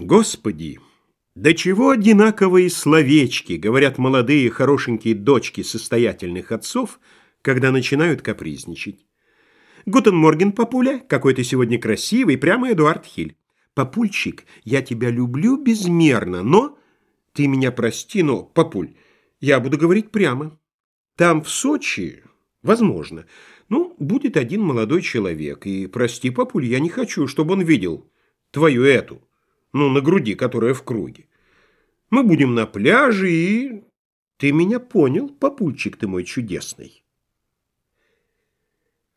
Господи, до чего одинаковые словечки, говорят молодые хорошенькие дочки состоятельных отцов, когда начинают капризничать. Guten Morgen, папуля, какой ты сегодня красивый, прямо Эдуард Хиль. Папульчик, я тебя люблю безмерно, но... Ты меня прости, но, папуль, я буду говорить прямо. Там, в Сочи, возможно, ну, будет один молодой человек, и, прости, папуль, я не хочу, чтобы он видел твою эту ну, на груди, которая в круге. Мы будем на пляже и... Ты меня понял, папульчик ты мой чудесный.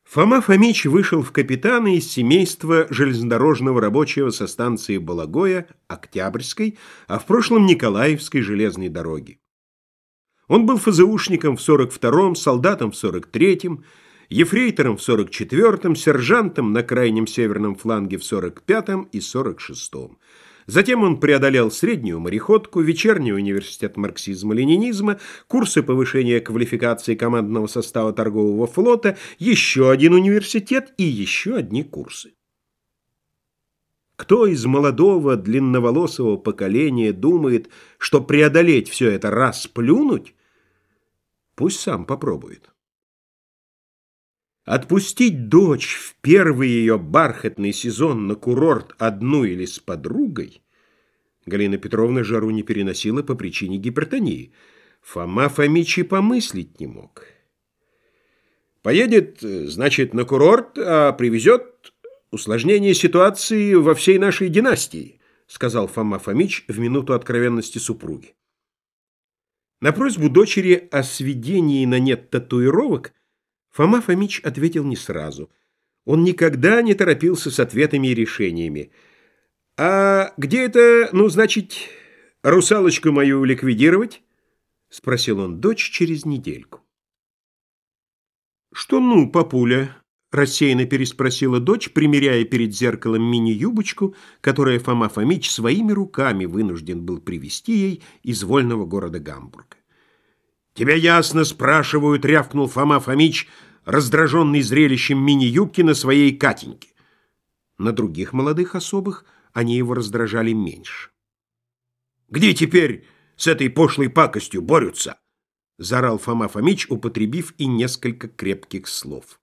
Фома Фомич вышел в капитаны из семейства железнодорожного рабочего со станции Балагоя, Октябрьской, а в прошлом Николаевской железной дороги. Он был ФЗУшником в 42-м, солдатом в 43-м, ефрейтором в 44-м, сержантом на крайнем северном фланге в 45-м и 46-м. Затем он преодолел среднюю мореходку, вечерний университет марксизма-ленинизма, курсы повышения квалификации командного состава торгового флота, еще один университет и еще одни курсы. Кто из молодого длинноволосого поколения думает, что преодолеть все это раз плюнуть, пусть сам попробует. Отпустить дочь в первый ее бархатный сезон на курорт одну или с подругой Галина Петровна жару не переносила по причине гипертонии. Фома Фомич и помыслить не мог. Поедет, значит, на курорт, а привезет усложнение ситуации во всей нашей династии, сказал Фома Фомич в минуту откровенности супруги. На просьбу дочери о сведении на нет татуировок Фома Фомич ответил не сразу. Он никогда не торопился с ответами и решениями. «А где это, ну, значит, русалочку мою ликвидировать?» — спросил он дочь через недельку. «Что ну, папуля?» — рассеянно переспросила дочь, примеряя перед зеркалом мини-юбочку, которую Фома Фомич своими руками вынужден был привезти ей из вольного города Гамбурга. «Тебя ясно спрашивают», — рявкнул Фома Фомич, раздраженный зрелищем мини-юбки на своей Катеньке. На других молодых особых они его раздражали меньше. «Где теперь с этой пошлой пакостью борются?» — заорал Фома Фомич, употребив и несколько крепких слов.